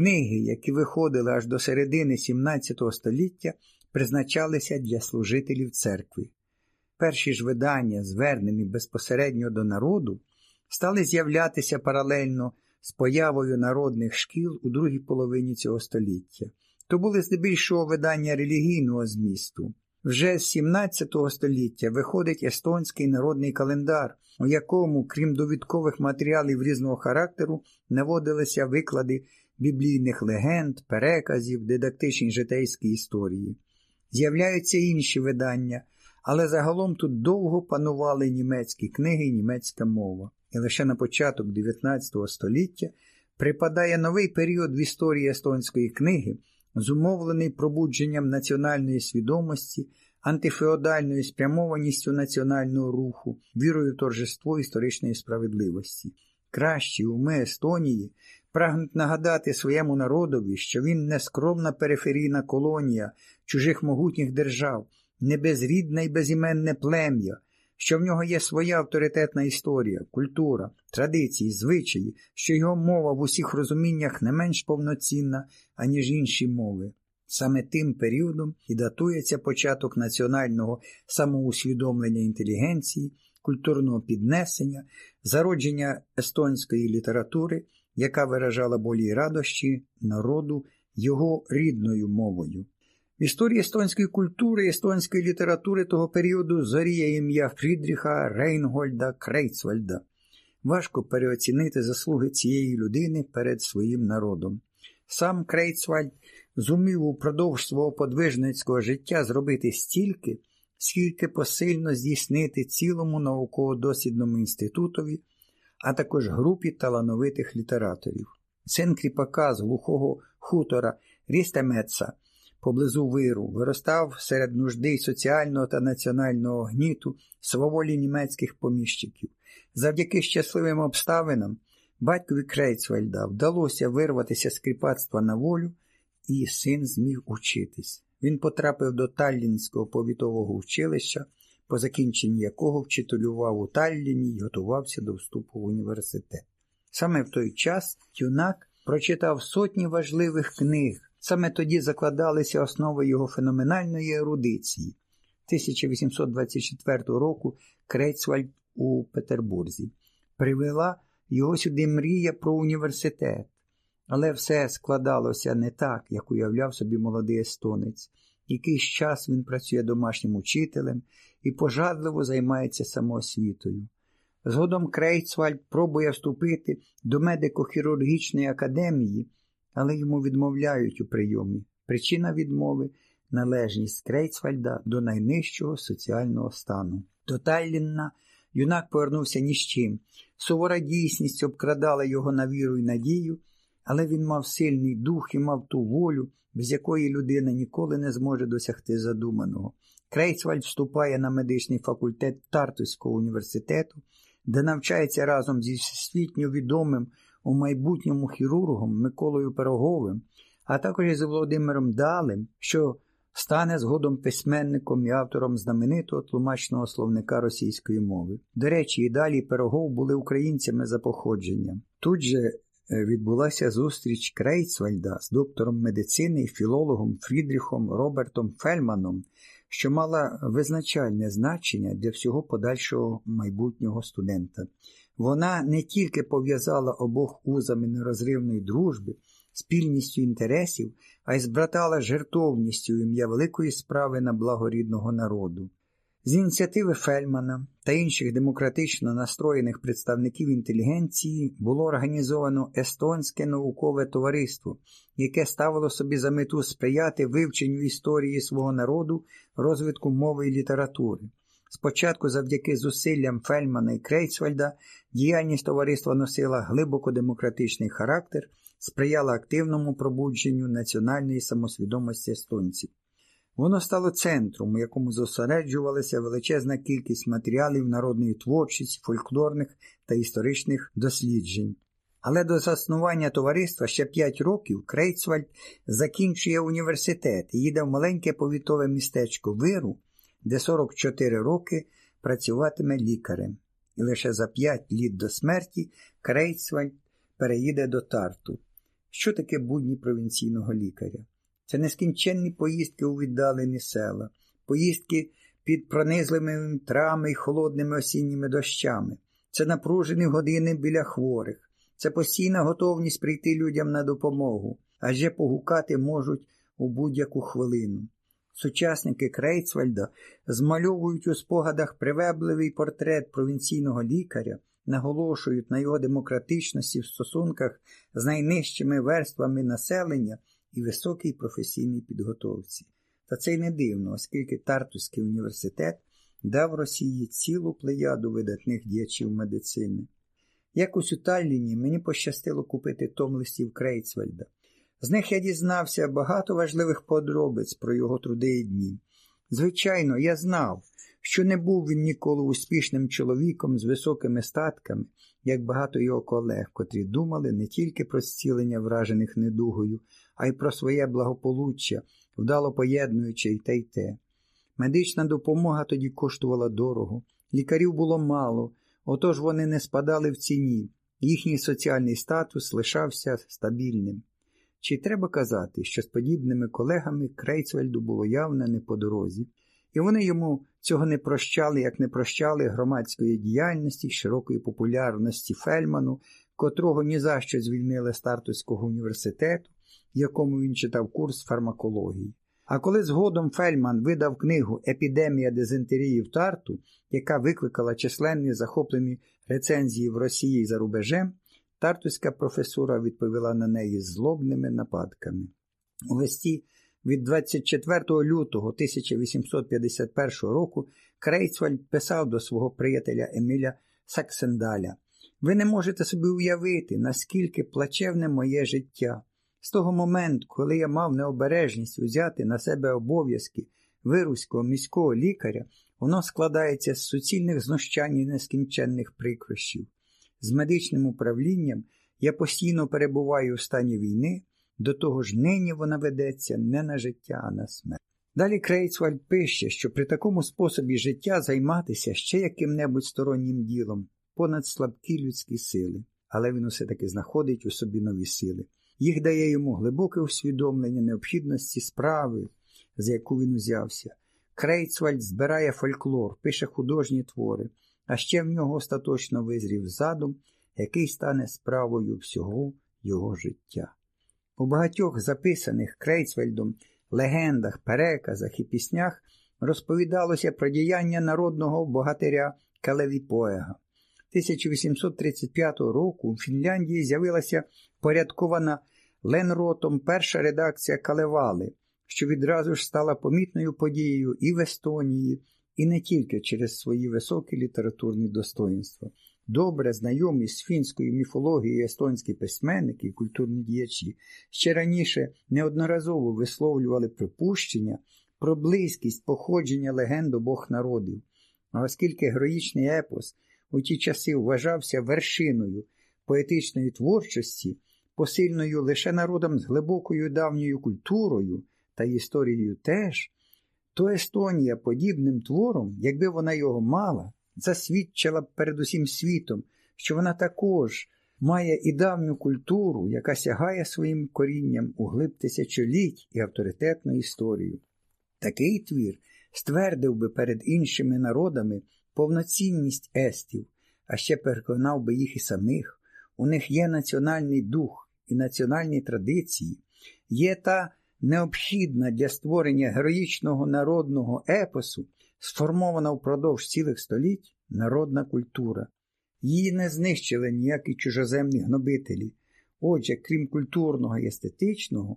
Книги, які виходили аж до середини XVII століття, призначалися для служителів церкви. Перші ж видання, звернені безпосередньо до народу, стали з'являтися паралельно з появою народних шкіл у другій половині цього століття. То були здебільшого видання релігійного змісту. Вже з 17 століття виходить естонський народний календар, у якому, крім довідкових матеріалів різного характеру, наводилися виклади біблійних легенд, переказів, дидактичні житейські історії. З'являються інші видання, але загалом тут довго панували німецькі книги і німецька мова. І лише на початок 19 століття припадає новий період в історії естонської книги, зумовлений пробудженням національної свідомості, антифеодальною спрямованістю національного руху, вірою в торжество історичної справедливості. Кращі уми Естонії прагнуть нагадати своєму народові, що він не скромна периферійна колонія чужих могутніх держав, не безрідне й безіменне плем'я, що в нього є своя авторитетна історія, культура, традиції, звичаї, що його мова в усіх розуміннях не менш повноцінна, аніж інші мови. Саме тим періодом і датується початок національного самоусвідомлення інтелігенції, культурного піднесення, зародження естонської літератури, яка виражала болі й радощі народу його рідною мовою. В історії естонської культури естонської літератури того періоду зоріє ім'я Фрідріха Рейнгольда Крейцвальда. Важко переоцінити заслуги цієї людини перед своїм народом. Сам Крейцвальд зумів упродовж свого подвижницького життя зробити стільки, скільки посильно здійснити цілому науково-дослідному інститутові, а також групі талановитих літераторів. Син кріпака з глухого хутора Рістемеца поблизу виру, виростав серед нужди соціального та національного гніту сваволі німецьких поміщиків. Завдяки щасливим обставинам батькові Крейцвельда вдалося вирватися з кріпацтва на волю, і син зміг учитись. Він потрапив до Таллінського повітового училища, по закінченні якого вчителював у Талліні і готувався до вступу в університет. Саме в той час юнак прочитав сотні важливих книг. Саме тоді закладалися основи його феноменальної ерудиції. 1824 року Крейцвальд у Петербурзі. Привела його сюди мрія про університет. Але все складалося не так, як уявляв собі молодий естонець. Якийсь час він працює домашнім учителем і пожадливо займається самоосвітою. Згодом Крейцвальд пробує вступити до медико-хірургічної академії, але йому відмовляють у прийомі. Причина відмови належність Крейцвальда до найнижчого соціального стану. До Тайлінна юнак повернувся ні з чим. Сувора дійсність обкрадала його на віру і надію, але він мав сильний дух і мав ту волю, без якої людина ніколи не зможе досягти задуманого. Крейцвальд вступає на медичний факультет Тартуського університету, де навчається разом зі всесвітньо відомим у майбутньому хірургом Миколою Пироговим, а також із Володимиром Далем, що стане згодом письменником і автором знаменитого тлумачного словника російської мови. До речі, і далі Пирогов були українцями за походженням. Тут же відбулася зустріч Крейцвальда з доктором медицини і філологом Фрідріхом Робертом Фельманом, що мала визначальне значення для всього подальшого майбутнього студента. Вона не тільки пов'язала обох узами нерозривної дружби, спільністю інтересів, а й збратала жертовністю ім'я великої справи на благо рідного народу. З ініціативи Фельмана та інших демократично настроєних представників інтелігенції було організовано Естонське наукове товариство, яке ставило собі за мету сприяти вивченню історії свого народу, розвитку мови і літератури. Спочатку, завдяки зусиллям Фельмана і Крейцвальда, діяльність товариства носила глибоко демократичний характер, сприяла активному пробудженню національної самосвідомості естонців. Воно стало центром, у якому зосереджувалася величезна кількість матеріалів народної творчості, фольклорних та історичних досліджень. Але до заснування товариства ще 5 років Крейцвальд закінчує університет і їде в маленьке повітове містечко Виру, де 44 роки працюватиме лікарем. І лише за 5 літ до смерті Крейцвальд переїде до Тарту. Що таке будні провінційного лікаря? Це нескінченні поїздки у віддалені села, поїздки під пронизливими вітрами і холодними осінніми дощами, це напружені години біля хворих, це постійна готовність прийти людям на допомогу, адже погукати можуть у будь-яку хвилину. Сучасники Крейцвальда змальовують у спогадах привебливий портрет провінційного лікаря, наголошують на його демократичності в стосунках з найнижчими верствами населення і високій професійній підготовці. Та це й не дивно, оскільки Тартуський університет дав Росії цілу плеяду видатних діячів медицини. Якось у Талліні мені пощастило купити том листів Крейцвальда. З них я дізнався багато важливих подробиць про його труди і дні. Звичайно, я знав, що не був він ніколи успішним чоловіком з високими статками, як багато його колег, котрі думали не тільки про зцілення вражених недугою, а й про своє благополуччя, вдало поєднуючи й те й те. Медична допомога тоді коштувала дорого, лікарів було мало, отож вони не спадали в ціні, їхній соціальний статус лишався стабільним. Чи треба казати, що з подібними колегами Крейцвельду було явно не по дорозі, і вони йому цього не прощали, як не прощали громадської діяльності, широкої популярності Фельману, котрого ні за що звільнили з Тартуського університету, якому він читав курс фармакології. А коли згодом Фельман видав книгу Епідемія дизентерії в Тарту, яка викликала численні захоплені рецензії в Росії за рубежем, Тартуська професура відповіла на неї злобними нападками. У листі від 24 лютого 1851 року Крейцвальд писав до свого приятеля Еміля Саксендаля: Ви не можете собі уявити, наскільки плачевне моє життя. З того моменту, коли я мав необережність взяти на себе обов'язки вируського міського лікаря, воно складається з суцільних знущань і нескінченних прикрощів. З медичним управлінням я постійно перебуваю в стані війни, до того ж нині вона ведеться не на життя, а на смерть. Далі Крейцвальд пише, що при такому способі життя займатися ще яким-небудь стороннім ділом, понад слабкі людські сили, але він усе таки знаходить у собі нові сили. Їх дає йому глибоке усвідомлення необхідності справи, з яку він узявся. Крейцвальд збирає фольклор, пише художні твори, а ще в нього остаточно визрів задум, який стане справою всього його життя. У багатьох записаних Крейцвельдом легендах, переказах і піснях розповідалося про діяння народного богатиря Калевіпоега. 1835 року у Фінляндії з'явилася порядкована Ленротом перша редакція Калевали, що відразу ж стала помітною подією і в Естонії, і не тільки через свої високі літературні достоїнства. Добре знайомі з фінською міфологією естонські письменники і культурні діячі. Ще раніше неодноразово висловлювали припущення про близькість походження легенд обох народів, а оскільки героїчний епос у ті часи вважався вершиною поетичної творчості, посильною лише народом з глибокою давньою культурою та історією теж, то Естонія подібним твором, якби вона його мала, засвідчила перед усім світом, що вона також має і давню культуру, яка сягає своїм корінням у глиб тисячоліть і авторитетну історію. Такий твір ствердив би перед іншими народами повноцінність естів, а ще переконав би їх і самих. У них є національний дух і національні традиції, є та необхідна для створення героїчного народного епосу, сформована впродовж цілих століть народна культура. Її не знищили ніякі чужоземні гнобителі. Отже, крім культурного і естетичного,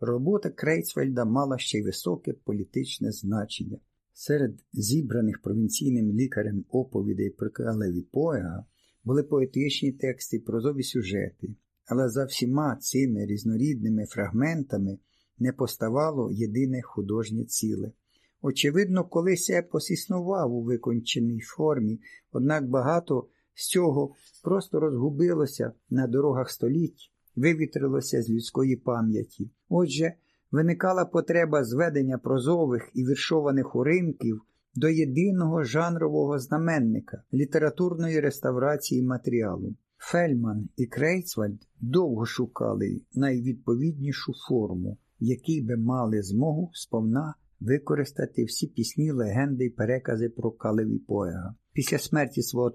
робота Крейцфельда мала ще й високе політичне значення. Серед зібраних провінційним лікарем оповідей про Калеві Поега були поетичні тексти прозові сюжети, але за всіма цими різнорідними фрагментами не поставало єдине художнє ціле. Очевидно, колись епос існував у виконченій формі, однак багато з цього просто розгубилося на дорогах століть, вивітрилося з людської пам'яті. Отже, виникала потреба зведення прозових і віршованих уримків до єдиного жанрового знаменника літературної реставрації матеріалу. Фельман і Крейцвальд довго шукали найвідповіднішу форму, якій би мали змогу сповна використати всі пісні, легенди й перекази про Калеві Поега. Після смерті свого